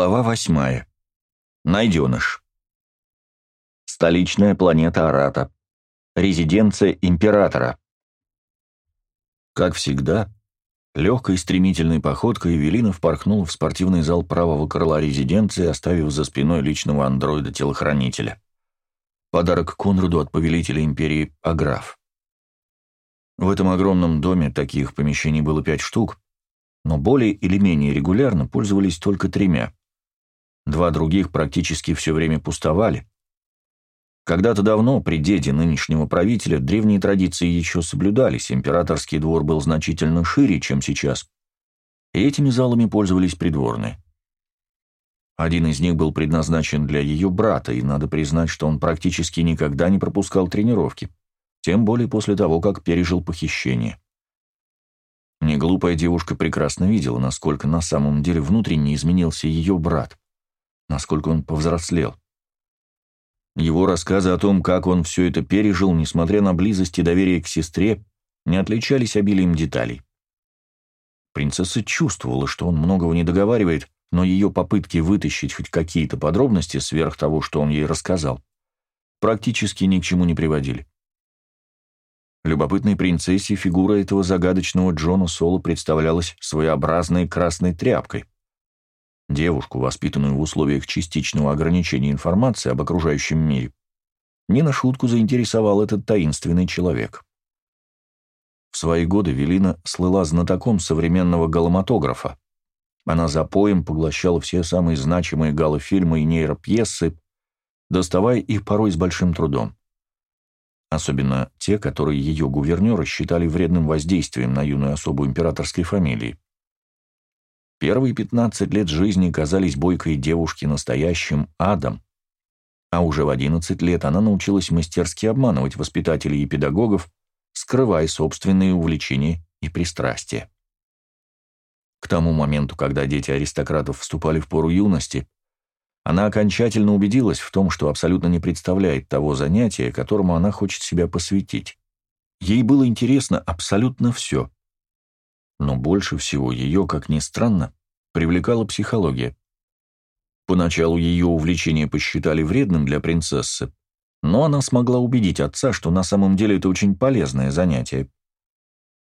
Глава восьмая. Найденыш. Столичная планета Арата. Резиденция императора. Как всегда, легкой стремительной походкой Эвелина впорхнула в спортивный зал правого крыла резиденции, оставив за спиной личного андроида-телохранителя. Подарок Конраду от повелителя империи Аграф. В этом огромном доме таких помещений было пять штук, но более или менее регулярно пользовались только тремя. Два других практически все время пустовали. Когда-то давно, при деде нынешнего правителя, древние традиции еще соблюдались, императорский двор был значительно шире, чем сейчас, и этими залами пользовались придворные. Один из них был предназначен для ее брата, и надо признать, что он практически никогда не пропускал тренировки, тем более после того, как пережил похищение. Неглупая девушка прекрасно видела, насколько на самом деле внутренне изменился ее брат, насколько он повзрослел. Его рассказы о том, как он все это пережил, несмотря на близость и доверие к сестре, не отличались обилием деталей. Принцесса чувствовала, что он многого не договаривает, но ее попытки вытащить хоть какие-то подробности сверх того, что он ей рассказал, практически ни к чему не приводили. Любопытной принцессе фигура этого загадочного Джона Соло представлялась своеобразной красной тряпкой. Девушку, воспитанную в условиях частичного ограничения информации об окружающем мире, не на шутку заинтересовал этот таинственный человек. В свои годы Велина слыла знатоком современного галоматографа. Она за поем поглощала все самые значимые галофильмы и нейропьесы, доставая их порой с большим трудом особенно те, которые ее гувернеры считали вредным воздействием на юную особу императорской фамилии. Первые 15 лет жизни казались бойкой девушке настоящим адом, а уже в 11 лет она научилась мастерски обманывать воспитателей и педагогов, скрывая собственные увлечения и пристрастия. К тому моменту, когда дети аристократов вступали в пору юности, она окончательно убедилась в том, что абсолютно не представляет того занятия, которому она хочет себя посвятить. Ей было интересно абсолютно все. Но больше всего ее, как ни странно, привлекала психология. Поначалу ее увлечение посчитали вредным для принцессы, но она смогла убедить отца, что на самом деле это очень полезное занятие.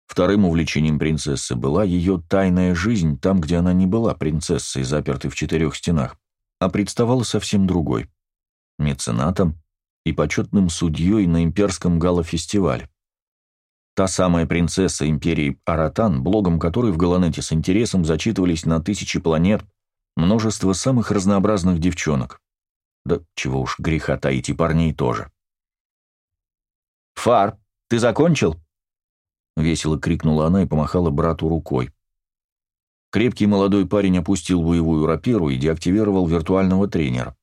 Вторым увлечением принцессы была ее тайная жизнь там, где она не была принцессой, запертой в четырех стенах а представала совсем другой – меценатом и почетным судьей на имперском галофестивале. Та самая принцесса империи Аратан, блогом которой в Галанете с интересом зачитывались на тысячи планет множество самых разнообразных девчонок. Да чего уж греха таить и парней тоже. «Фар, ты закончил?» — весело крикнула она и помахала брату рукой. Крепкий молодой парень опустил боевую рапиру и деактивировал виртуального тренера.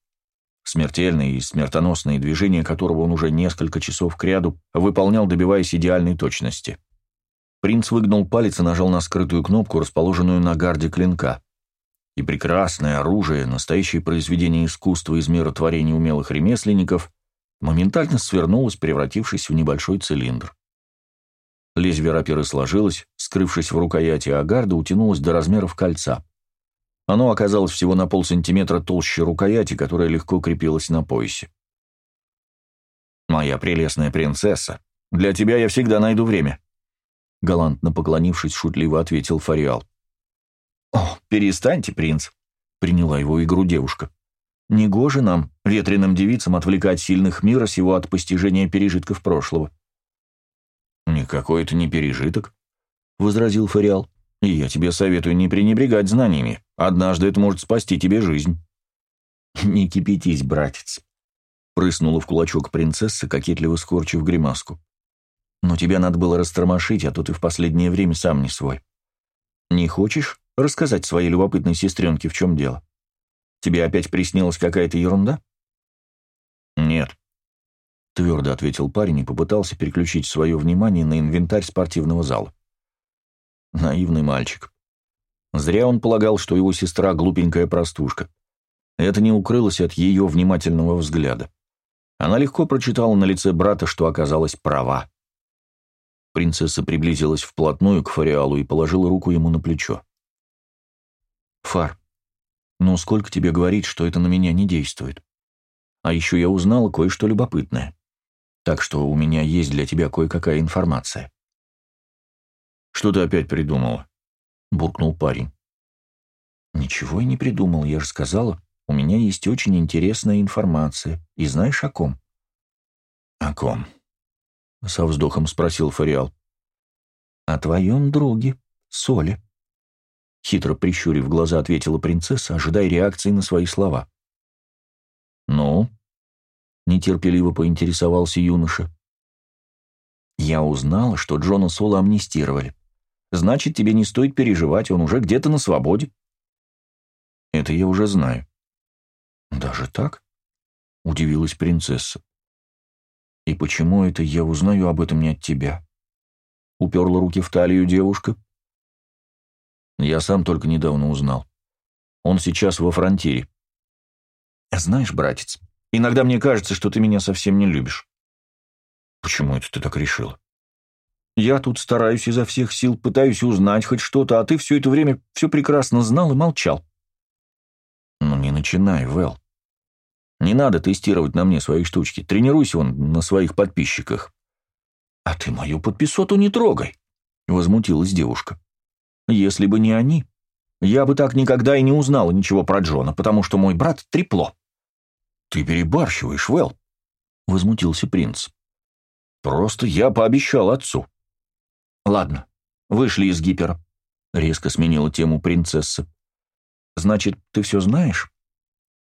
Смертельные и смертоносные движения которого он уже несколько часов кряду выполнял, добиваясь идеальной точности. Принц выгнул палец и нажал на скрытую кнопку, расположенную на гарде клинка. И прекрасное оружие, настоящее произведение искусства из мира творений умелых ремесленников, моментально свернулось, превратившись в небольшой цилиндр. Лезвие рапиры сложилось, скрывшись в рукояти, а гарда утянулась до размеров кольца. Оно оказалось всего на полсантиметра толще рукояти, которая легко крепилась на поясе. «Моя прелестная принцесса, для тебя я всегда найду время», — галантно поклонившись, шутливо ответил Фариал. «О, перестаньте, принц», — приняла его игру девушка. «Негоже нам, ветреным девицам, отвлекать сильных мира сего от постижения пережитков прошлого. «Никакой это не пережиток», — возразил Фариал. «И я тебе советую не пренебрегать знаниями. Однажды это может спасти тебе жизнь». «Не кипятись, братец», — прыснула в кулачок принцесса, кокетливо скорчив гримаску. «Но тебя надо было растормошить, а то ты в последнее время сам не свой. Не хочешь рассказать своей любопытной сестренке, в чем дело? Тебе опять приснилась какая-то ерунда?» «Нет», твердо ответил парень и попытался переключить свое внимание на инвентарь спортивного зала. Наивный мальчик. Зря он полагал, что его сестра глупенькая простушка. Это не укрылось от ее внимательного взгляда. Она легко прочитала на лице брата, что оказалась права. Принцесса приблизилась вплотную к Фариалу и положила руку ему на плечо. «Фар, Но сколько тебе говорить, что это на меня не действует? А еще я узнала кое-что любопытное. Так что у меня есть для тебя кое-какая информация. «Что ты опять придумала?» — буркнул парень. «Ничего я не придумал, я же сказала. У меня есть очень интересная информация. И знаешь о ком?» «О ком?» — со вздохом спросил Фариал. «О твоем друге, Соле». Хитро прищурив глаза, ответила принцесса, ожидая реакции на свои слова. «Ну?» — нетерпеливо поинтересовался юноша. «Я узнала, что Джона Сола амнистировали. Значит, тебе не стоит переживать, он уже где-то на свободе». «Это я уже знаю». «Даже так?» — удивилась принцесса. «И почему это я узнаю об этом не от тебя?» Уперла руки в талию девушка. «Я сам только недавно узнал. Он сейчас во фронтире. Знаешь, братец, иногда мне кажется, что ты меня совсем не любишь». «Почему это ты так решила?» «Я тут стараюсь изо всех сил, пытаюсь узнать хоть что-то, а ты все это время все прекрасно знал и молчал». «Ну не начинай, Вэл. Не надо тестировать на мне свои штучки. Тренируйся он на своих подписчиках». «А ты мою подписоту не трогай», — возмутилась девушка. «Если бы не они, я бы так никогда и не узнала ничего про Джона, потому что мой брат — трепло». «Ты перебарщиваешь, Вэл», — возмутился принц. «Просто я пообещал отцу». «Ладно, вышли из гипера», — резко сменила тему принцесса. «Значит, ты все знаешь?»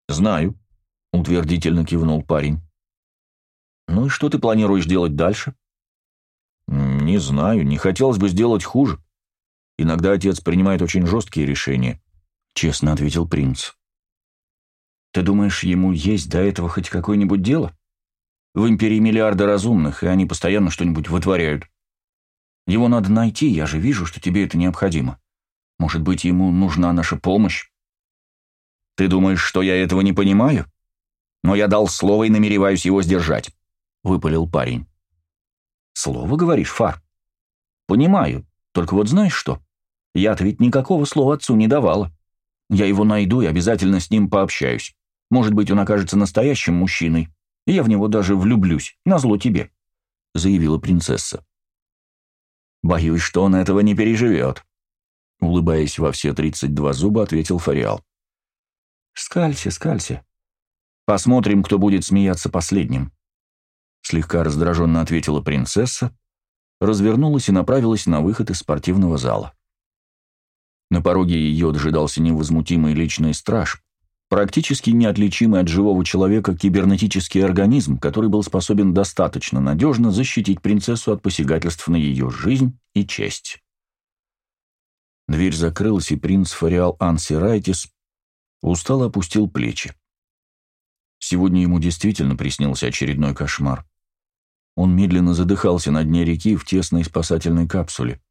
«Знаю», — утвердительно кивнул парень. «Ну и что ты планируешь делать дальше?» «Не знаю, не хотелось бы сделать хуже. Иногда отец принимает очень жесткие решения», — честно ответил принц. «Ты думаешь, ему есть до этого хоть какое-нибудь дело? В империи миллиарды разумных, и они постоянно что-нибудь вытворяют. Его надо найти, я же вижу, что тебе это необходимо. Может быть, ему нужна наша помощь?» «Ты думаешь, что я этого не понимаю? Но я дал слово и намереваюсь его сдержать», — выпалил парень. «Слово, говоришь, Фар?» «Понимаю. Только вот знаешь что? Я-то ведь никакого слова отцу не давала. Я его найду и обязательно с ним пообщаюсь. Может быть, он окажется настоящим мужчиной, я в него даже влюблюсь, назло тебе», — заявила принцесса. «Боюсь, что он этого не переживет», — улыбаясь во все тридцать два зуба, ответил Фариал. «Скалься, скалься. Посмотрим, кто будет смеяться последним», — слегка раздраженно ответила принцесса, развернулась и направилась на выход из спортивного зала. На пороге ее дожидался невозмутимый личный страж, практически неотличимый от живого человека кибернетический организм, который был способен достаточно надежно защитить принцессу от посягательств на ее жизнь и честь. Дверь закрылась, и принц Фариал Ансирайтис устало опустил плечи. Сегодня ему действительно приснился очередной кошмар. Он медленно задыхался на дне реки в тесной спасательной капсуле.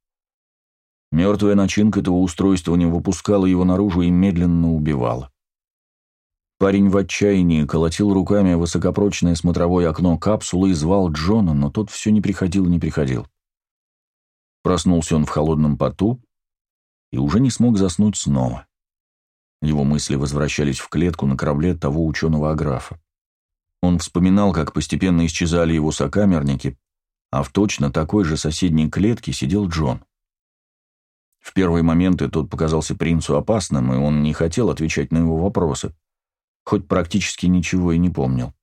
Мертвая начинка этого устройства не выпускала его наружу и медленно убивала. Парень в отчаянии колотил руками высокопрочное смотровое окно капсулы и звал Джона, но тот все не приходил и не приходил. Проснулся он в холодном поту и уже не смог заснуть снова. Его мысли возвращались в клетку на корабле того ученого-аграфа. Он вспоминал, как постепенно исчезали его сокамерники, а в точно такой же соседней клетке сидел Джон. В первые моменты тот показался принцу опасным, и он не хотел отвечать на его вопросы, хоть практически ничего и не помнил.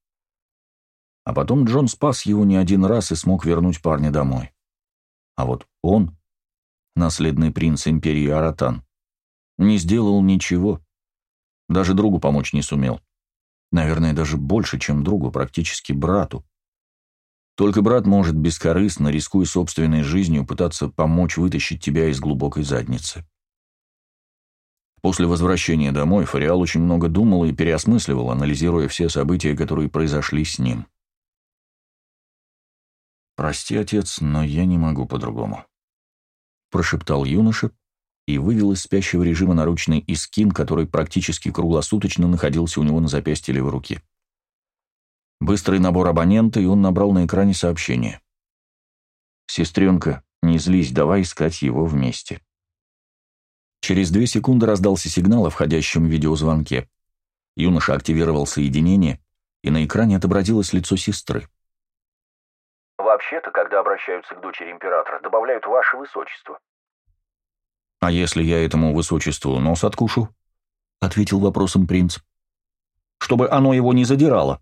А потом Джон спас его не один раз и смог вернуть парня домой. А вот он, наследный принц империи Аратан, не сделал ничего, даже другу помочь не сумел. Наверное, даже больше, чем другу, практически брату. Только брат может бескорыстно, рискуя собственной жизнью, пытаться помочь вытащить тебя из глубокой задницы. После возвращения домой Фариал очень много думал и переосмысливал, анализируя все события, которые произошли с ним. «Прости, отец, но я не могу по-другому», — прошептал юноша, и вывел из спящего режима наручный искин, который практически круглосуточно находился у него на запястье левой руки. Быстрый набор абонента, и он набрал на экране сообщение. «Сестренка, не злись, давай искать его вместе». Через две секунды раздался сигнал о входящем видеозвонке. Юноша активировал соединение, и на экране отобразилось лицо сестры. «Вообще-то, когда обращаются к дочери императора, добавляют «Ваше Высочество». «А если я этому высочеству нос откушу?» — ответил вопросом принц. «Чтобы оно его не задирало».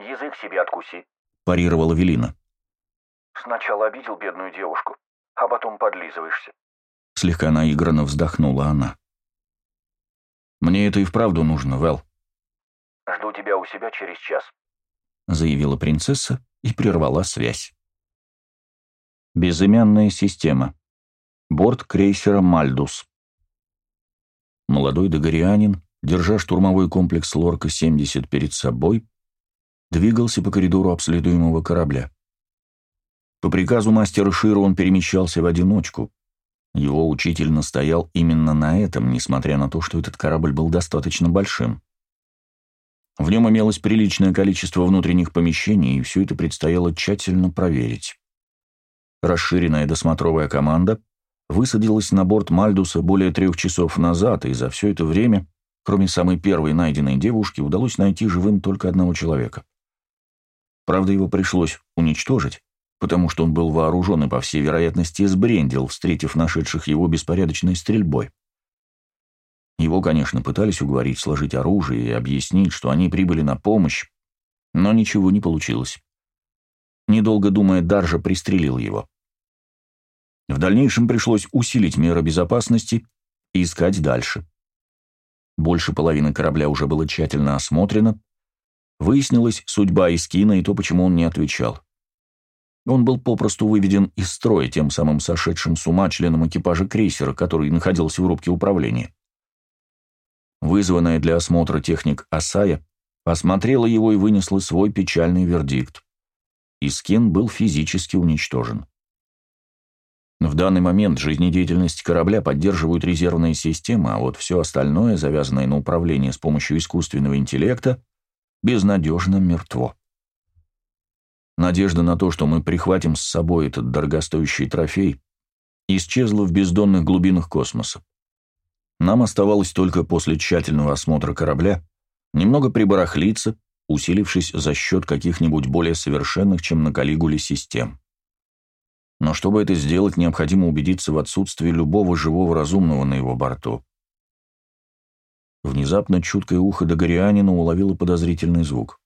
«Язык себе откуси», — парировала Велина. «Сначала обидел бедную девушку, а потом подлизываешься». Слегка наигранно вздохнула она. «Мне это и вправду нужно, Вэл». «Жду тебя у себя через час», — заявила принцесса и прервала связь. Безымянная система. Борт крейсера «Мальдус». Молодой догорианин, держа штурмовой комплекс «Лорка-70» перед собой, двигался по коридору обследуемого корабля. По приказу мастера Шира он перемещался в одиночку, его учитель настоял именно на этом, несмотря на то, что этот корабль был достаточно большим. В нем имелось приличное количество внутренних помещений, и все это предстояло тщательно проверить. Расширенная досмотровая команда высадилась на борт Мальдуса более трех часов назад, и за все это время, кроме самой первой найденной девушки, удалось найти живым только одного человека. Правда, его пришлось уничтожить, потому что он был вооружен и, по всей вероятности, сбрендил, встретив нашедших его беспорядочной стрельбой. Его, конечно, пытались уговорить сложить оружие и объяснить, что они прибыли на помощь, но ничего не получилось. Недолго думая, Даржа пристрелил его. В дальнейшем пришлось усилить меры безопасности и искать дальше. Больше половины корабля уже было тщательно осмотрено. Выяснилась судьба Искина и то, почему он не отвечал. Он был попросту выведен из строя тем самым сошедшим с ума членом экипажа крейсера, который находился в рубке управления. Вызванная для осмотра техник Асая осмотрела его и вынесла свой печальный вердикт. Искин был физически уничтожен. В данный момент жизнедеятельность корабля поддерживают резервные системы, а вот все остальное, завязанное на управление с помощью искусственного интеллекта, безнадежно мертво. Надежда на то, что мы прихватим с собой этот дорогостоящий трофей, исчезла в бездонных глубинах космоса. Нам оставалось только после тщательного осмотра корабля немного прибарахлиться, усилившись за счет каких-нибудь более совершенных, чем на Калигуле, систем. Но чтобы это сделать, необходимо убедиться в отсутствии любого живого разумного на его борту. Внезапно чуткое ухо Дагорианина уловило подозрительный звук.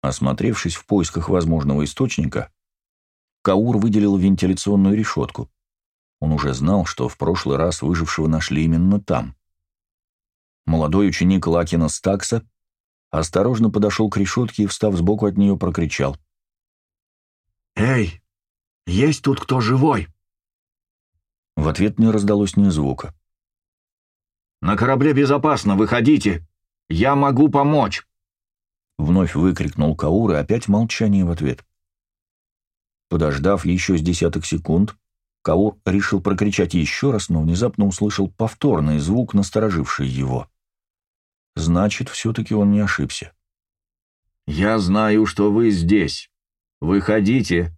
Осмотревшись в поисках возможного источника, Каур выделил вентиляционную решетку. Он уже знал, что в прошлый раз выжившего нашли именно там. Молодой ученик Лакина Стакса осторожно подошел к решетке и, встав сбоку от нее, прокричал. «Эй, есть тут кто живой?» В ответ не раздалось ни звука. «На корабле безопасно, выходите! Я могу помочь!» Вновь выкрикнул Каур, и опять молчание в ответ. Подождав еще с десяток секунд, Каур решил прокричать еще раз, но внезапно услышал повторный звук, настороживший его. Значит, все-таки он не ошибся. «Я знаю, что вы здесь. Выходите.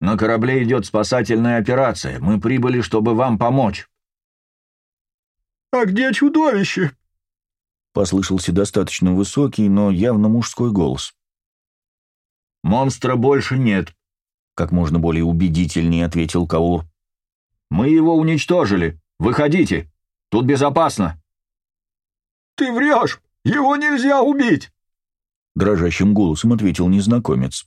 На корабле идет спасательная операция. Мы прибыли, чтобы вам помочь». «А где чудовище?» Послышался достаточно высокий, но явно мужской голос. «Монстра больше нет», — как можно более убедительнее ответил Каур. «Мы его уничтожили. Выходите. Тут безопасно». «Ты врешь! Его нельзя убить!» Дрожащим голосом ответил незнакомец.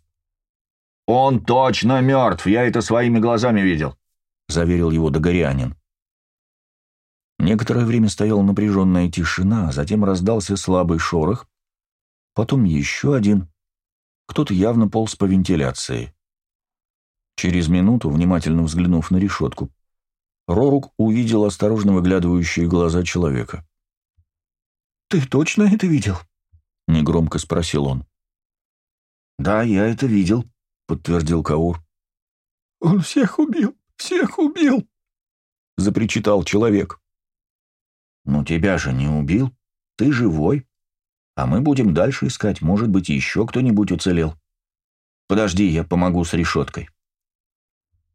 «Он точно мертв, я это своими глазами видел», — заверил его Догорянин. Некоторое время стояла напряженная тишина, а затем раздался слабый шорох, потом еще один. Кто-то явно полз по вентиляции. Через минуту, внимательно взглянув на решетку, Рорук увидел осторожно выглядывающие глаза человека. «Ты точно это видел?» — негромко спросил он. «Да, я это видел», — подтвердил Каур. «Он всех убил, всех убил!» — запричитал человек. «Ну тебя же не убил. Ты живой. А мы будем дальше искать. Может быть, еще кто-нибудь уцелел. Подожди, я помогу с решеткой».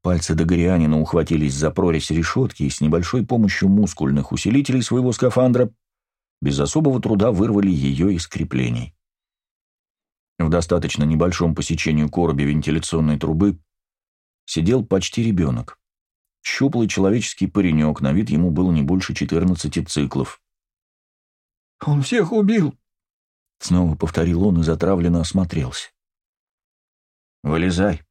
Пальцы Дагорианина ухватились за прорезь решетки и с небольшой помощью мускульных усилителей своего скафандра без особого труда вырвали ее из креплений. В достаточно небольшом посечению короби вентиляционной трубы сидел почти ребенок. Щуплый человеческий паренек, на вид ему было не больше 14 циклов. «Он всех убил!» Снова повторил он и затравленно осмотрелся. «Вылезай,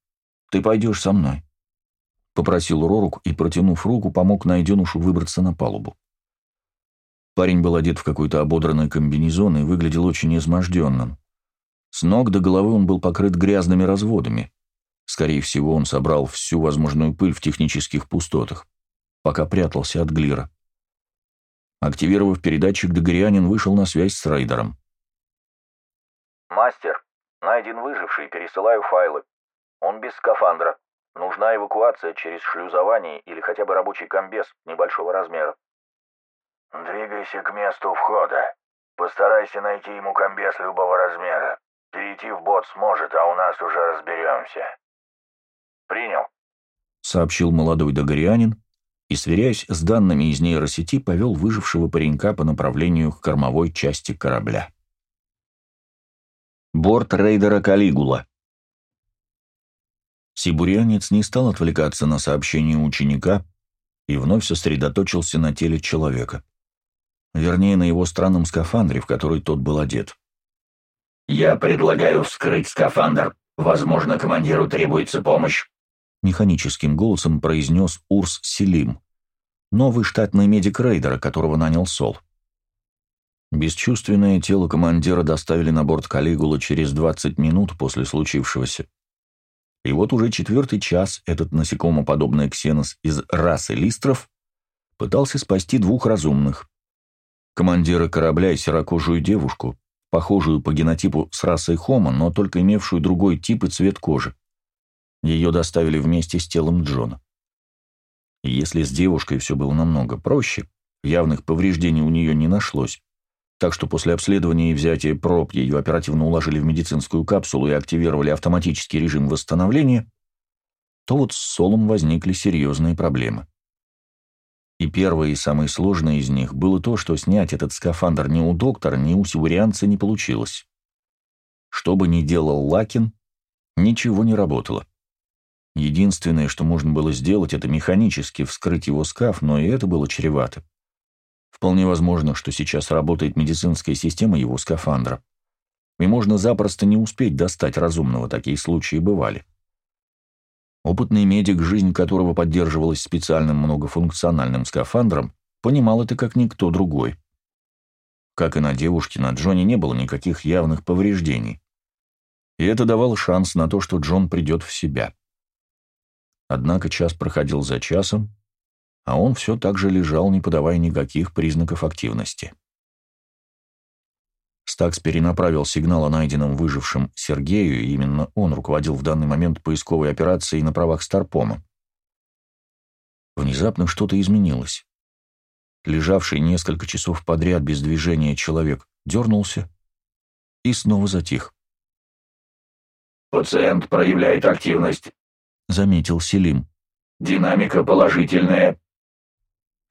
ты пойдешь со мной», — попросил Рорук и, протянув руку, помог найденушу выбраться на палубу. Парень был одет в какой-то ободранный комбинезон и выглядел очень изможденным. С ног до головы он был покрыт грязными разводами. Скорее всего, он собрал всю возможную пыль в технических пустотах, пока прятался от Глира. Активировав передатчик, Дагорианин вышел на связь с рейдером. «Мастер, найден выживший, пересылаю файлы. Он без скафандра. Нужна эвакуация через шлюзование или хотя бы рабочий комбез небольшого размера». «Двигайся к месту входа. Постарайся найти ему комбез любого размера. Перейти в бот сможет, а у нас уже разберемся». «Принял», — сообщил молодой догорянин и, сверяясь с данными из нейросети, повел выжившего паренька по направлению к кормовой части корабля. Борт рейдера «Калигула». Сибурянец не стал отвлекаться на сообщение ученика и вновь сосредоточился на теле человека. Вернее, на его странном скафандре, в который тот был одет. «Я предлагаю вскрыть скафандр. Возможно, командиру требуется помощь». Механическим голосом произнес Урс Селим, новый штатный медик рейдера, которого нанял Сол. Бесчувственное тело командира доставили на борт Калигула через 20 минут после случившегося. И вот уже четвертый час этот насекомоподобный ксенос из расы листров пытался спасти двух разумных. Командира корабля и серокожую девушку, похожую по генотипу с расой Хома, но только имевшую другой тип и цвет кожи. Ее доставили вместе с телом Джона. если с девушкой все было намного проще, явных повреждений у нее не нашлось, так что после обследования и взятия проб ее оперативно уложили в медицинскую капсулу и активировали автоматический режим восстановления, то вот с Солом возникли серьезные проблемы. И первое и самое сложное из них было то, что снять этот скафандр ни у доктора, ни у сиурианца не получилось. Что бы ни делал Лакин, ничего не работало. Единственное, что можно было сделать, это механически вскрыть его скаф, но и это было чревато. Вполне возможно, что сейчас работает медицинская система его скафандра. И можно запросто не успеть достать разумного, такие случаи бывали. Опытный медик, жизнь которого поддерживалась специальным многофункциональным скафандром, понимал это как никто другой. Как и на девушке, на Джоне не было никаких явных повреждений. И это давало шанс на то, что Джон придет в себя. Однако час проходил за часом, а он все так же лежал, не подавая никаких признаков активности. Стакс перенаправил сигнал о найденном выжившем Сергею, и именно он руководил в данный момент поисковой операцией на правах Старпома. Внезапно что-то изменилось. Лежавший несколько часов подряд без движения человек дернулся и снова затих. «Пациент проявляет активность», — заметил Селим. «Динамика положительная».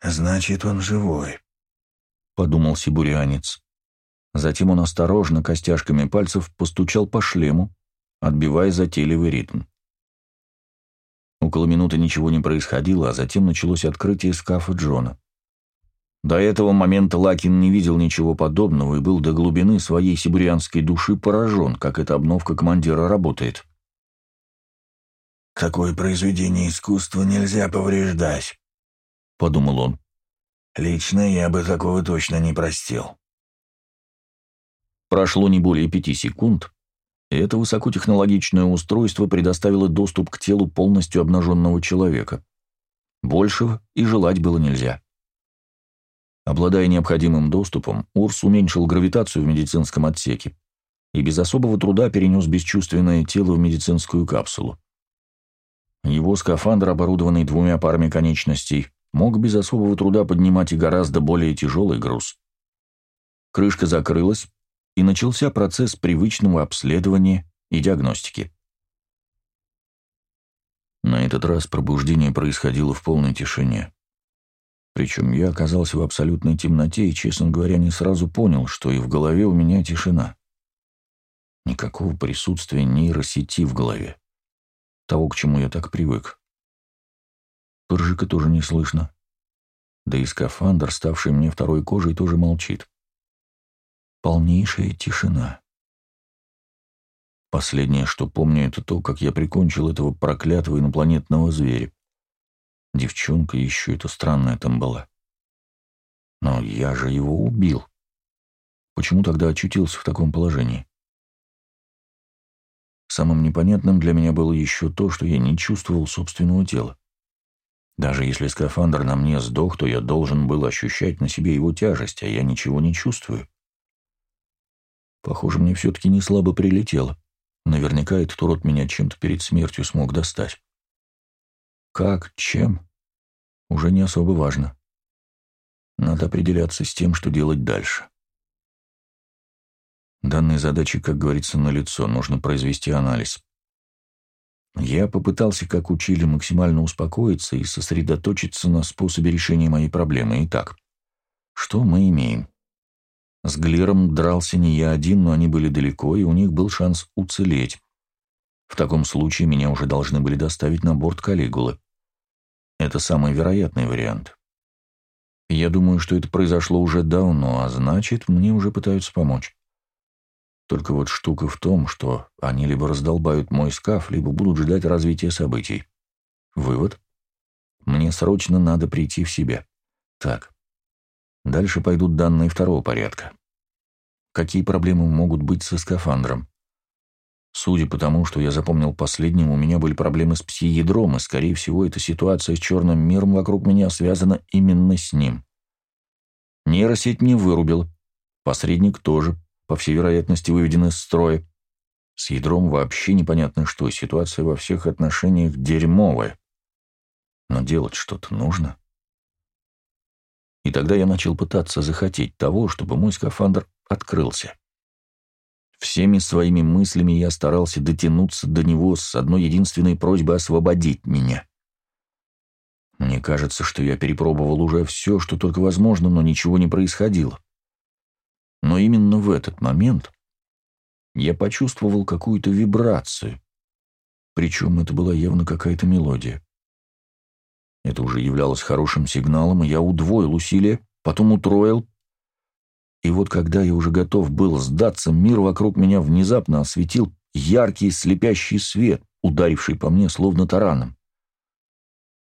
«Значит, он живой», — подумал сибурянец. Затем он осторожно костяшками пальцев постучал по шлему, отбивая затейливый ритм. Около минуты ничего не происходило, а затем началось открытие скафа Джона. До этого момента Лакин не видел ничего подобного и был до глубины своей сибурианской души поражен, как эта обновка командира работает. «Такое произведение искусства нельзя повреждать», — подумал он. «Лично я бы такого точно не простил». Прошло не более пяти секунд, и это высокотехнологичное устройство предоставило доступ к телу полностью обнаженного человека. Большего и желать было нельзя. Обладая необходимым доступом, Урс уменьшил гравитацию в медицинском отсеке и без особого труда перенес бесчувственное тело в медицинскую капсулу. Его скафандр, оборудованный двумя парами конечностей, мог без особого труда поднимать и гораздо более тяжелый груз. Крышка закрылась, и начался процесс привычного обследования и диагностики. На этот раз пробуждение происходило в полной тишине. Причем я оказался в абсолютной темноте и, честно говоря, не сразу понял, что и в голове у меня тишина. Никакого присутствия нейросети в голове. Того, к чему я так привык. Пыржика тоже не слышно. Да и скафандр, ставший мне второй кожей, тоже молчит. Полнейшая тишина. Последнее, что помню, это то, как я прикончил этого проклятого инопланетного зверя. Девчонка еще это странная там была. Но я же его убил. Почему тогда очутился в таком положении? Самым непонятным для меня было еще то, что я не чувствовал собственного тела. Даже если скафандр на мне сдох, то я должен был ощущать на себе его тяжесть, а я ничего не чувствую. Похоже, мне все-таки не слабо прилетело. Наверняка этот урод меня чем-то перед смертью смог достать. Как, чем? Уже не особо важно. Надо определяться с тем, что делать дальше. Данные задачи, как говорится, налицо, нужно произвести анализ. Я попытался, как учили, максимально успокоиться и сосредоточиться на способе решения моей проблемы. Итак, что мы имеем? С Глиром дрался не я один, но они были далеко, и у них был шанс уцелеть. В таком случае меня уже должны были доставить на борт Калигулы. Это самый вероятный вариант. Я думаю, что это произошло уже давно, а значит, мне уже пытаются помочь. Только вот штука в том, что они либо раздолбают мой скаф, либо будут ждать развития событий. Вывод. Мне срочно надо прийти в себя. Так, Дальше пойдут данные второго порядка. Какие проблемы могут быть со скафандром? Судя по тому, что я запомнил последним, у меня были проблемы с пси-ядром, и, скорее всего, эта ситуация с черным миром вокруг меня связана именно с ним. Нейросеть не вырубил. Посредник тоже, по всей вероятности, выведен из строя. С ядром вообще непонятно что, ситуация во всех отношениях дерьмовая. Но делать что-то нужно. И тогда я начал пытаться захотеть того, чтобы мой скафандр открылся. Всеми своими мыслями я старался дотянуться до него с одной единственной просьбой освободить меня. Мне кажется, что я перепробовал уже все, что только возможно, но ничего не происходило. Но именно в этот момент я почувствовал какую-то вибрацию, причем это была явно какая-то мелодия. Это уже являлось хорошим сигналом, и я удвоил усилия, потом утроил. И вот когда я уже готов был сдаться, мир вокруг меня внезапно осветил яркий слепящий свет, ударивший по мне словно тараном.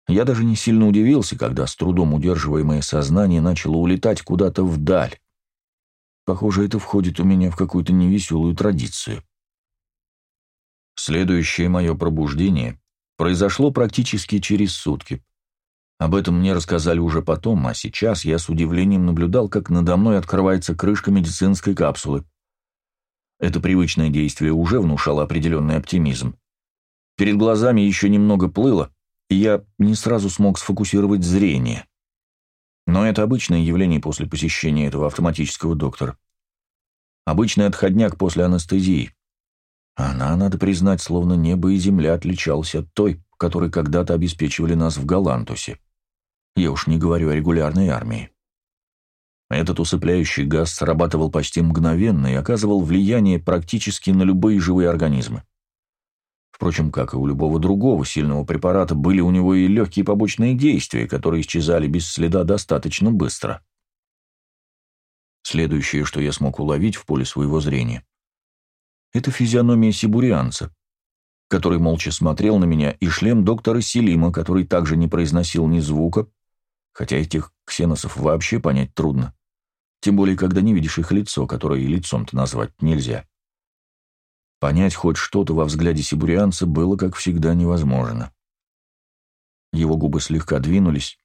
Я даже не сильно удивился, когда с трудом удерживаемое сознание начало улетать куда-то вдаль. Похоже, это входит у меня в какую-то невеселую традицию. Следующее мое пробуждение произошло практически через сутки. Об этом мне рассказали уже потом, а сейчас я с удивлением наблюдал, как надо мной открывается крышка медицинской капсулы. Это привычное действие уже внушало определенный оптимизм. Перед глазами еще немного плыло, и я не сразу смог сфокусировать зрение. Но это обычное явление после посещения этого автоматического доктора. Обычный отходняк после анестезии. Она, надо признать, словно небо и земля отличалась от той, которой когда-то обеспечивали нас в Галантусе. Я уж не говорю о регулярной армии. Этот усыпляющий газ срабатывал почти мгновенно и оказывал влияние практически на любые живые организмы. Впрочем, как и у любого другого сильного препарата, были у него и легкие побочные действия, которые исчезали без следа достаточно быстро. Следующее, что я смог уловить в поле своего зрения, это физиономия сибурианца, который молча смотрел на меня, и шлем доктора Селима, который также не произносил ни звука, хотя этих ксеносов вообще понять трудно, тем более, когда не видишь их лицо, которое и лицом-то назвать нельзя. Понять хоть что-то во взгляде сибурианца было, как всегда, невозможно. Его губы слегка двинулись,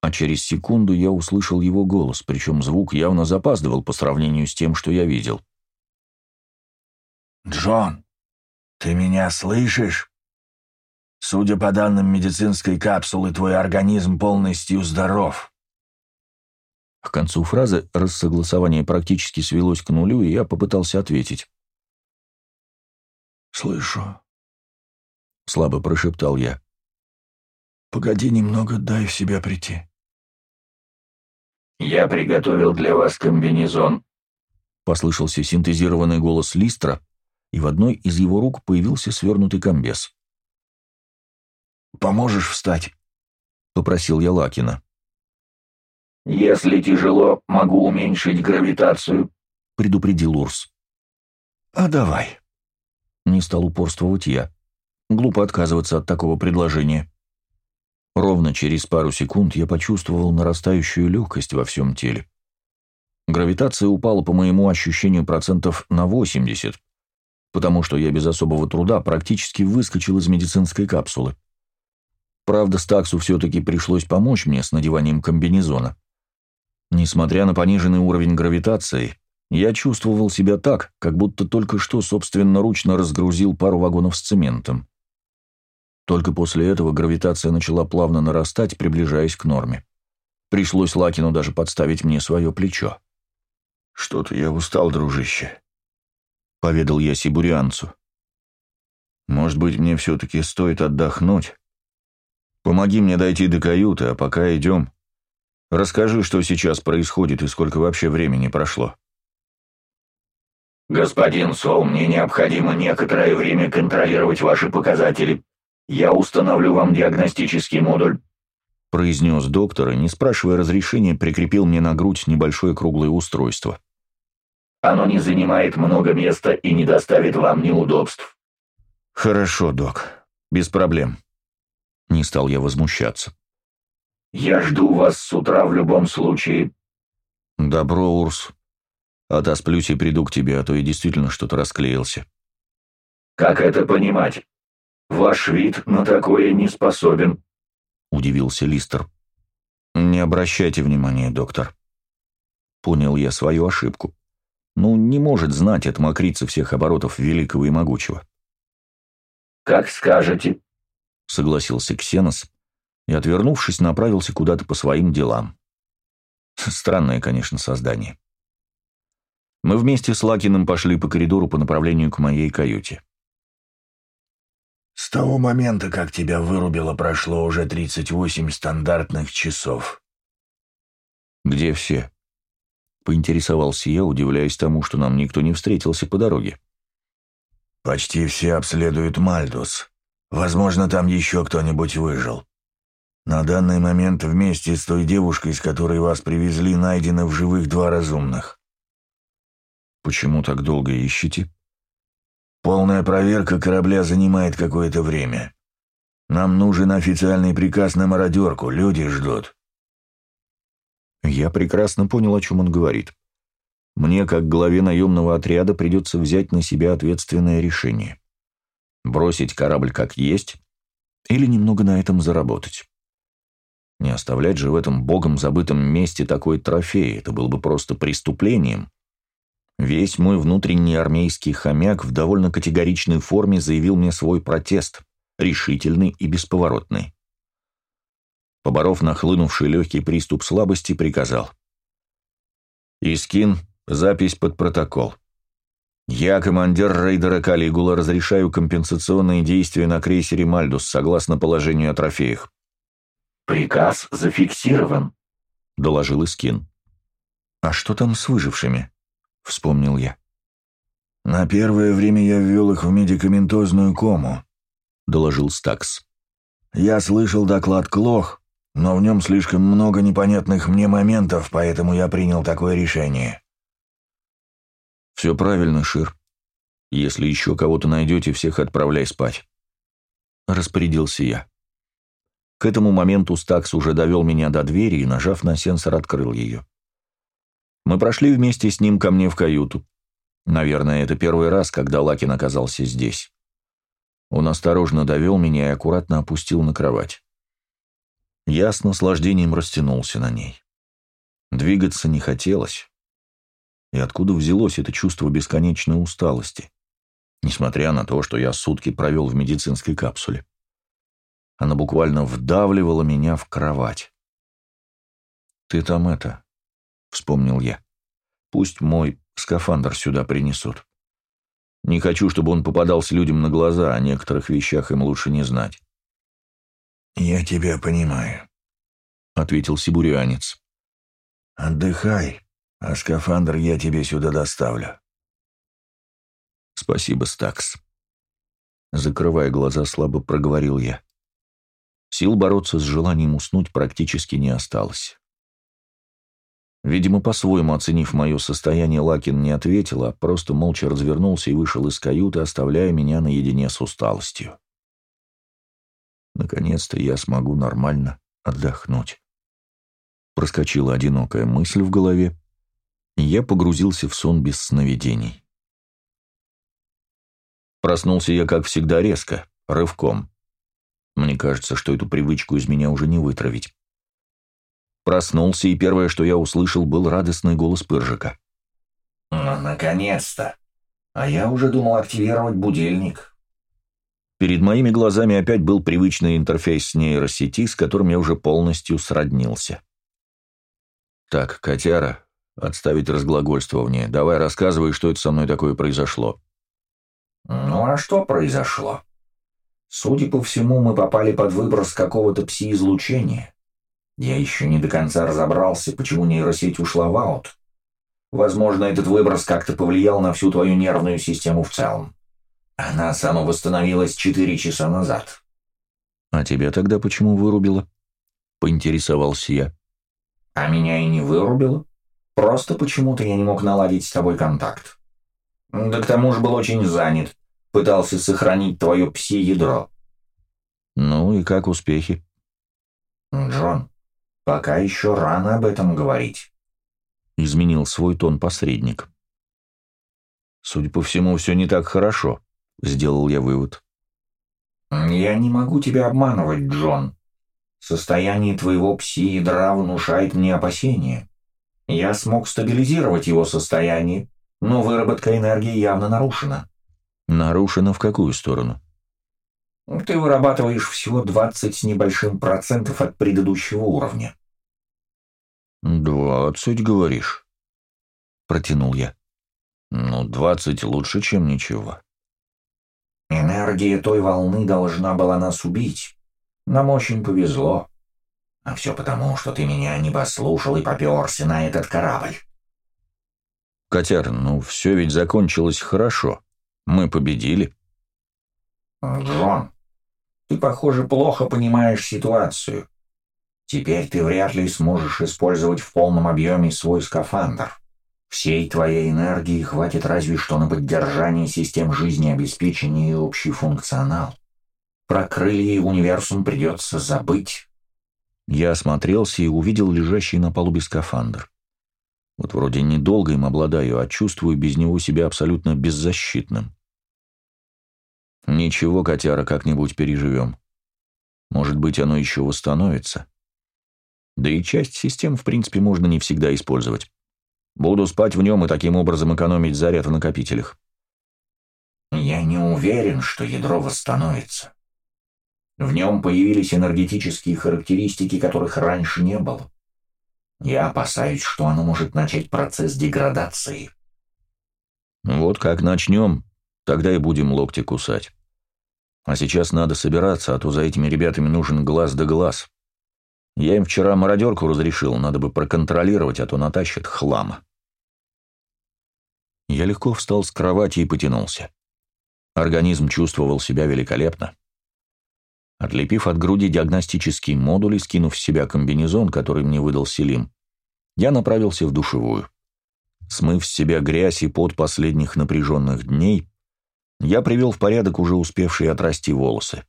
а через секунду я услышал его голос, причем звук явно запаздывал по сравнению с тем, что я видел. «Джон, ты меня слышишь?» Судя по данным медицинской капсулы, твой организм полностью здоров. К концу фразы рассогласование практически свелось к нулю, и я попытался ответить. «Слышу». слабо прошептал я. «Погоди немного, дай в себя прийти». «Я приготовил для вас комбинезон», — послышался синтезированный голос Листра, и в одной из его рук появился свернутый комбез. «Поможешь встать?» — попросил я Лакина. «Если тяжело, могу уменьшить гравитацию», — предупредил Урс. «А давай». Не стал упорствовать я. Глупо отказываться от такого предложения. Ровно через пару секунд я почувствовал нарастающую легкость во всем теле. Гравитация упала по моему ощущению процентов на 80, потому что я без особого труда практически выскочил из медицинской капсулы. Правда, Стаксу все-таки пришлось помочь мне с надеванием комбинезона. Несмотря на пониженный уровень гравитации, я чувствовал себя так, как будто только что собственноручно разгрузил пару вагонов с цементом. Только после этого гравитация начала плавно нарастать, приближаясь к норме. Пришлось Лакину даже подставить мне свое плечо. «Что-то я устал, дружище», — поведал я сибурианцу. «Может быть, мне все-таки стоит отдохнуть? Помоги мне дойти до каюты, а пока идем. Расскажи, что сейчас происходит и сколько вообще времени прошло». «Господин Сол, мне необходимо некоторое время контролировать ваши показатели. Я установлю вам диагностический модуль», — произнес доктор и, не спрашивая разрешения, прикрепил мне на грудь небольшое круглое устройство. «Оно не занимает много места и не доставит вам неудобств». «Хорошо, док. Без проблем». Не стал я возмущаться. «Я жду вас с утра в любом случае». «Добро, Урс. Отосплюсь и приду к тебе, а то и действительно что-то расклеился». «Как это понимать? Ваш вид на такое не способен», — удивился Листер. «Не обращайте внимания, доктор». Понял я свою ошибку. Ну, не может знать от мокрицы всех оборотов великого и могучего. «Как скажете», — согласился Ксенос и, отвернувшись, направился куда-то по своим делам. Странное, конечно, создание. Мы вместе с Лакиным пошли по коридору по направлению к моей каюте. «С того момента, как тебя вырубило, прошло уже 38 стандартных часов». «Где все?» — поинтересовался я, удивляясь тому, что нам никто не встретился по дороге. «Почти все обследуют Мальдус. Возможно, там еще кто-нибудь выжил. На данный момент вместе с той девушкой, с которой вас привезли, найдено в живых два разумных». «Почему так долго ищете?» «Полная проверка корабля занимает какое-то время. Нам нужен официальный приказ на мародерку, люди ждут». Я прекрасно понял, о чем он говорит. Мне, как главе наемного отряда, придется взять на себя ответственное решение. Бросить корабль как есть или немного на этом заработать. Не оставлять же в этом богом забытом месте такой трофей, это было бы просто преступлением. Весь мой внутренний армейский хомяк в довольно категоричной форме заявил мне свой протест, решительный и бесповоротный поборов нахлынувший легкий приступ слабости, приказал. «Искин, запись под протокол. Я, командир рейдера Калигула, разрешаю компенсационные действия на крейсере «Мальдус» согласно положению о трофеях». «Приказ зафиксирован», — доложил Искин. «А что там с выжившими?» — вспомнил я. «На первое время я ввел их в медикаментозную кому», — доложил Стакс. «Я слышал доклад Клох, но в нем слишком много непонятных мне моментов, поэтому я принял такое решение». «Все правильно, Шир. Если еще кого-то найдете, всех отправляй спать», — распорядился я. К этому моменту Стакс уже довел меня до двери и, нажав на сенсор, открыл ее. Мы прошли вместе с ним ко мне в каюту. Наверное, это первый раз, когда Лакин оказался здесь. Он осторожно довел меня и аккуратно опустил на кровать. Я с наслаждением растянулся на ней. Двигаться не хотелось. И откуда взялось это чувство бесконечной усталости, несмотря на то, что я сутки провел в медицинской капсуле? Она буквально вдавливала меня в кровать. «Ты там это...» — вспомнил я. «Пусть мой скафандр сюда принесут. Не хочу, чтобы он попадался людям на глаза, о некоторых вещах им лучше не знать. «Я тебя понимаю», — ответил сибурянец. «Отдыхай, а скафандр я тебе сюда доставлю». «Спасибо, Стакс». Закрывая глаза, слабо проговорил я. Сил бороться с желанием уснуть практически не осталось. Видимо, по-своему оценив мое состояние, Лакин не ответил, а просто молча развернулся и вышел из каюты, оставляя меня наедине с усталостью. Наконец-то я смогу нормально отдохнуть. Проскочила одинокая мысль в голове, и я погрузился в сон без сновидений. Проснулся я, как всегда, резко, рывком. Мне кажется, что эту привычку из меня уже не вытравить. Проснулся, и первое, что я услышал, был радостный голос Пыржика. «Ну, наконец-то! А я уже думал активировать будильник». Перед моими глазами опять был привычный интерфейс нейросети, с которым я уже полностью сроднился. «Так, котяра, отставить разглагольствование. Давай рассказывай, что это со мной такое произошло». «Ну а что произошло? Судя по всему, мы попали под выброс какого-то пси-излучения. Я еще не до конца разобрался, почему нейросеть ушла в аут. Возможно, этот выброс как-то повлиял на всю твою нервную систему в целом. Она самовосстановилась четыре часа назад. «А тебя тогда почему вырубило?» — поинтересовался я. «А меня и не вырубило. Просто почему-то я не мог наладить с тобой контакт. Да к тому же был очень занят. Пытался сохранить твое пси-ядро». «Ну и как успехи?» «Джон, Пока еще рано об этом говорить. Изменил свой тон посредник. Судя по всему, все не так хорошо, сделал я вывод. Я не могу тебя обманывать, Джон. Состояние твоего пси-ядра внушает мне опасения. Я смог стабилизировать его состояние, но выработка энергии явно нарушена. Нарушена в какую сторону? Ты вырабатываешь всего 20 с небольшим процентов от предыдущего уровня. «Двадцать, говоришь?» — протянул я. «Ну, двадцать лучше, чем ничего». «Энергия той волны должна была нас убить. Нам очень повезло. А все потому, что ты меня не послушал и поперся на этот корабль». «Котяр, ну все ведь закончилось хорошо. Мы победили». «Джон, ты, похоже, плохо понимаешь ситуацию. Теперь ты вряд ли сможешь использовать в полном объеме свой скафандр. Всей твоей энергии хватит разве что на поддержание систем жизнеобеспечения и общий функционал. Про крылья и универсум придется забыть». Я осмотрелся и увидел лежащий на палубе скафандр. Вот вроде недолго им обладаю, а чувствую без него себя абсолютно беззащитным. Ничего, котяра, как-нибудь переживем. Может быть, оно еще восстановится. Да и часть систем, в принципе, можно не всегда использовать. Буду спать в нем и таким образом экономить заряд в накопителях. Я не уверен, что ядро восстановится. В нем появились энергетические характеристики, которых раньше не было. Я опасаюсь, что оно может начать процесс деградации. Вот как начнем, Тогда и будем локти кусать. А сейчас надо собираться, а то за этими ребятами нужен глаз да глаз. Я им вчера мародерку разрешил, надо бы проконтролировать, а то натащат хлама. Я легко встал с кровати и потянулся. Организм чувствовал себя великолепно. Отлепив от груди диагностический модуль и скинув с себя комбинезон, который мне выдал Селим, я направился в душевую. Смыв с себя грязь и пот последних напряженных дней, я привел в порядок уже успевшие отрасти волосы.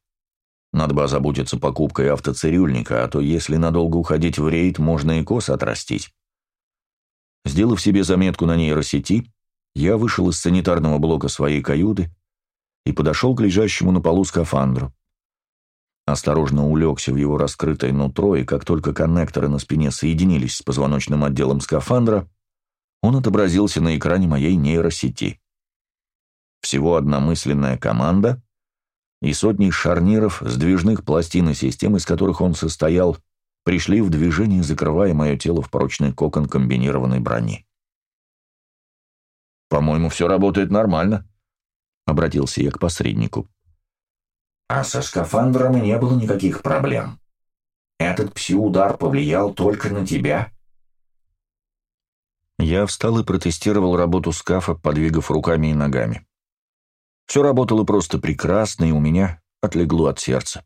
Надо бы озаботиться покупкой автоцирюльника, а то если надолго уходить в рейд, можно и кос отрастить. Сделав себе заметку на нейросети, я вышел из санитарного блока своей каюты и подошел к лежащему на полу скафандру. Осторожно улегся в его раскрытое нутро, и как только коннекторы на спине соединились с позвоночным отделом скафандра, он отобразился на экране моей нейросети. Всего одна мысленная команда и сотни шарниров, сдвижных пластин и систем, из которых он состоял, пришли в движение, закрывая мое тело в прочный кокон комбинированной брони. «По-моему, все работает нормально», — обратился я к посреднику. «А со скафандром не было никаких проблем. Этот пси-удар повлиял только на тебя?» Я встал и протестировал работу скафа, подвигав руками и ногами. Все работало просто прекрасно, и у меня отлегло от сердца.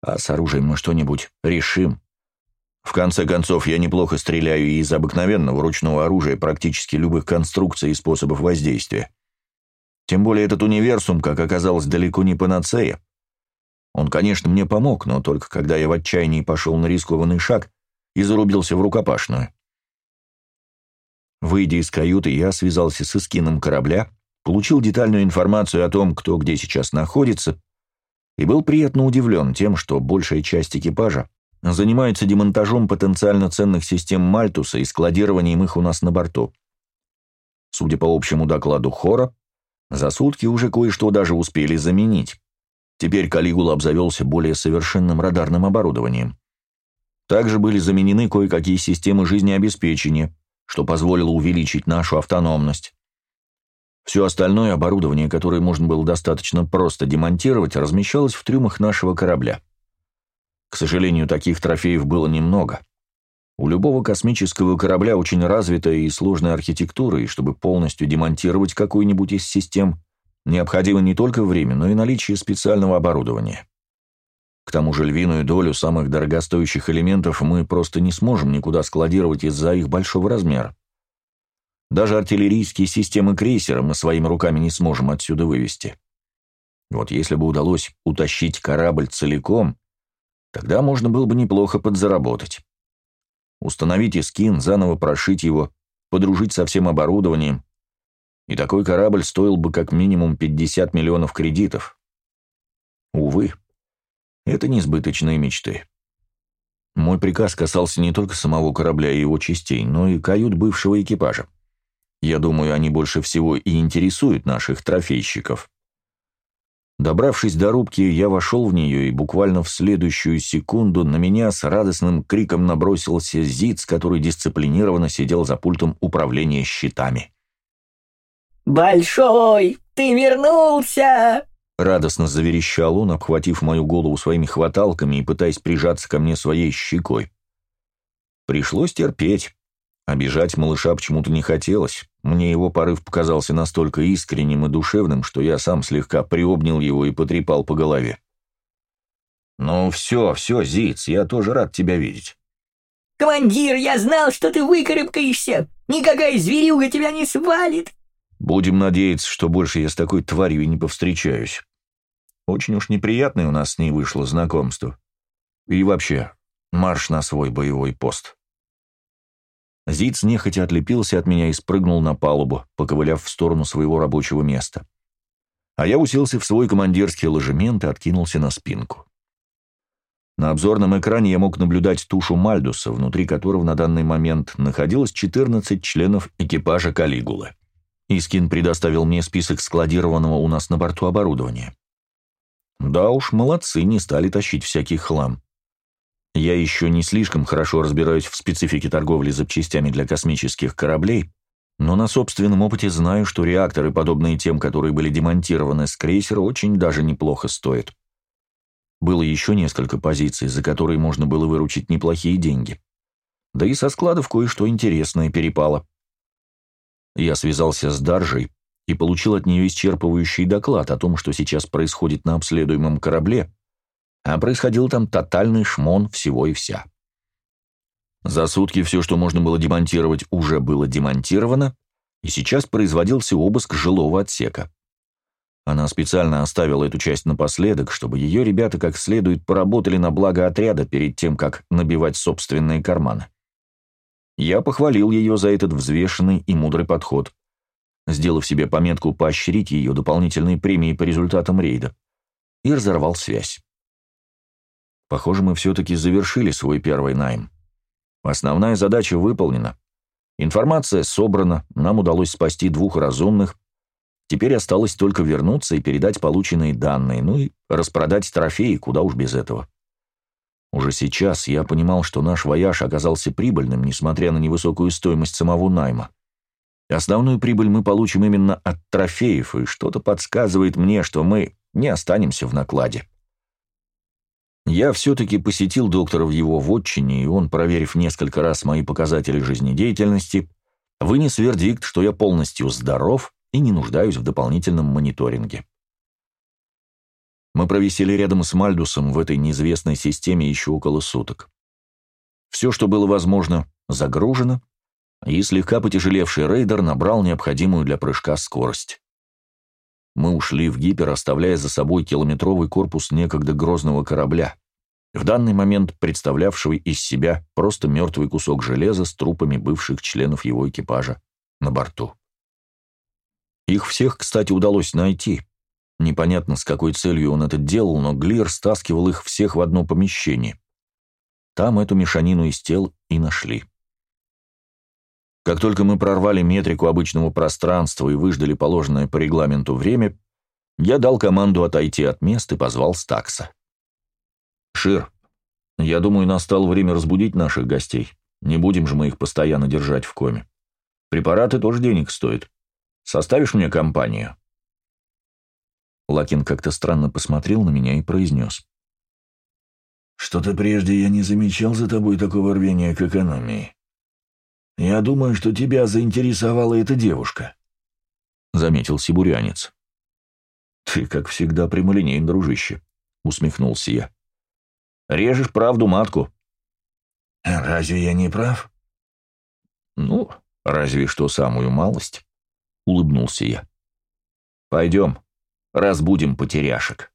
А с оружием мы что-нибудь решим. В конце концов, я неплохо стреляю и из обыкновенного ручного оружия практически любых конструкций и способов воздействия. Тем более этот универсум, как оказалось, далеко не панацея. Он, конечно, мне помог, но только когда я в отчаянии пошел на рискованный шаг и зарубился в рукопашную. Выйдя из каюты, я связался с эскином корабля, получил детальную информацию о том, кто где сейчас находится, и был приятно удивлен тем, что большая часть экипажа занимается демонтажом потенциально ценных систем Мальтуса и складированием их у нас на борту. Судя по общему докладу Хора, за сутки уже кое-что даже успели заменить. Теперь Калигула обзавелся более совершенным радарным оборудованием. Также были заменены кое-какие системы жизнеобеспечения, что позволило увеличить нашу автономность. Все остальное оборудование, которое можно было достаточно просто демонтировать, размещалось в трюмах нашего корабля. К сожалению, таких трофеев было немного. У любого космического корабля очень развитая и сложная архитектура, и чтобы полностью демонтировать какую-нибудь из систем, необходимо не только время, но и наличие специального оборудования. К тому же львиную долю самых дорогостоящих элементов мы просто не сможем никуда складировать из-за их большого размера. Даже артиллерийские системы крейсера мы своими руками не сможем отсюда вывести. Вот если бы удалось утащить корабль целиком, тогда можно было бы неплохо подзаработать. Установить эскин, заново прошить его, подружить со всем оборудованием. И такой корабль стоил бы как минимум 50 миллионов кредитов. Увы, это несбыточные мечты. Мой приказ касался не только самого корабля и его частей, но и кают бывшего экипажа. Я думаю, они больше всего и интересуют наших трофейщиков. Добравшись до рубки, я вошел в нее, и буквально в следующую секунду на меня с радостным криком набросился Зиц, который дисциплинированно сидел за пультом управления щитами. «Большой, ты вернулся!» Радостно заверещал он, обхватив мою голову своими хваталками и пытаясь прижаться ко мне своей щекой. Пришлось терпеть. Обижать малыша почему-то не хотелось. Мне его порыв показался настолько искренним и душевным, что я сам слегка приобнял его и потрепал по голове. «Ну все, все, Зиц, я тоже рад тебя видеть». «Командир, я знал, что ты выкарабкаешься! Никакая зверюга тебя не свалит!» «Будем надеяться, что больше я с такой тварью и не повстречаюсь. Очень уж неприятное у нас с ней вышло знакомство. И вообще, марш на свой боевой пост». Зиц нехотя отлепился от меня и спрыгнул на палубу, поковыляв в сторону своего рабочего места. А я уселся в свой командирский ложемент и откинулся на спинку. На обзорном экране я мог наблюдать тушу Мальдуса, внутри которого на данный момент находилось 14 членов экипажа Калигулы. Искин предоставил мне список складированного у нас на борту оборудования. Да уж, молодцы, не стали тащить всякий хлам. Я еще не слишком хорошо разбираюсь в специфике торговли запчастями для космических кораблей, но на собственном опыте знаю, что реакторы, подобные тем, которые были демонтированы с крейсера, очень даже неплохо стоят. Было еще несколько позиций, за которые можно было выручить неплохие деньги. Да и со складов кое-что интересное перепало. Я связался с Даржей и получил от нее исчерпывающий доклад о том, что сейчас происходит на обследуемом корабле, а происходил там тотальный шмон всего и вся. За сутки все, что можно было демонтировать, уже было демонтировано, и сейчас производился обыск жилого отсека. Она специально оставила эту часть напоследок, чтобы ее ребята как следует поработали на благо отряда перед тем, как набивать собственные карманы. Я похвалил ее за этот взвешенный и мудрый подход, сделав себе пометку поощрить ее дополнительной премией по результатам рейда, и разорвал связь. Похоже, мы все-таки завершили свой первый найм. Основная задача выполнена. Информация собрана, нам удалось спасти двух разумных. Теперь осталось только вернуться и передать полученные данные, ну и распродать трофеи, куда уж без этого. Уже сейчас я понимал, что наш вояж оказался прибыльным, несмотря на невысокую стоимость самого найма. Основную прибыль мы получим именно от трофеев, и что-то подсказывает мне, что мы не останемся в накладе. Я все-таки посетил доктора в его вотчине, и он, проверив несколько раз мои показатели жизнедеятельности, вынес вердикт, что я полностью здоров и не нуждаюсь в дополнительном мониторинге. Мы провисели рядом с Мальдусом в этой неизвестной системе еще около суток. Все, что было возможно, загружено, и слегка потяжелевший рейдер набрал необходимую для прыжка скорость. Мы ушли в гипер, оставляя за собой километровый корпус некогда грозного корабля, в данный момент представлявшего из себя просто мертвый кусок железа с трупами бывших членов его экипажа на борту. Их всех, кстати, удалось найти. Непонятно, с какой целью он это делал, но Глир стаскивал их всех в одно помещение. Там эту мешанину из тел и нашли. Как только мы прорвали метрику обычного пространства и выждали положенное по регламенту время, я дал команду отойти от места и позвал Стакса. «Шир, я думаю, настало время разбудить наших гостей. Не будем же мы их постоянно держать в коме. Препараты тоже денег стоят. Составишь мне компанию?» Лакин как-то странно посмотрел на меня и произнес. «Что-то прежде я не замечал за тобой такого рвения к экономии. Я думаю, что тебя заинтересовала эта девушка», — заметил сибурянец. «Ты, как всегда, прямолинейен, дружище», — усмехнулся я. «Режешь правду матку». «Разве я не прав?» «Ну, разве что самую малость», — улыбнулся я. «Пойдем, разбудим потеряшек».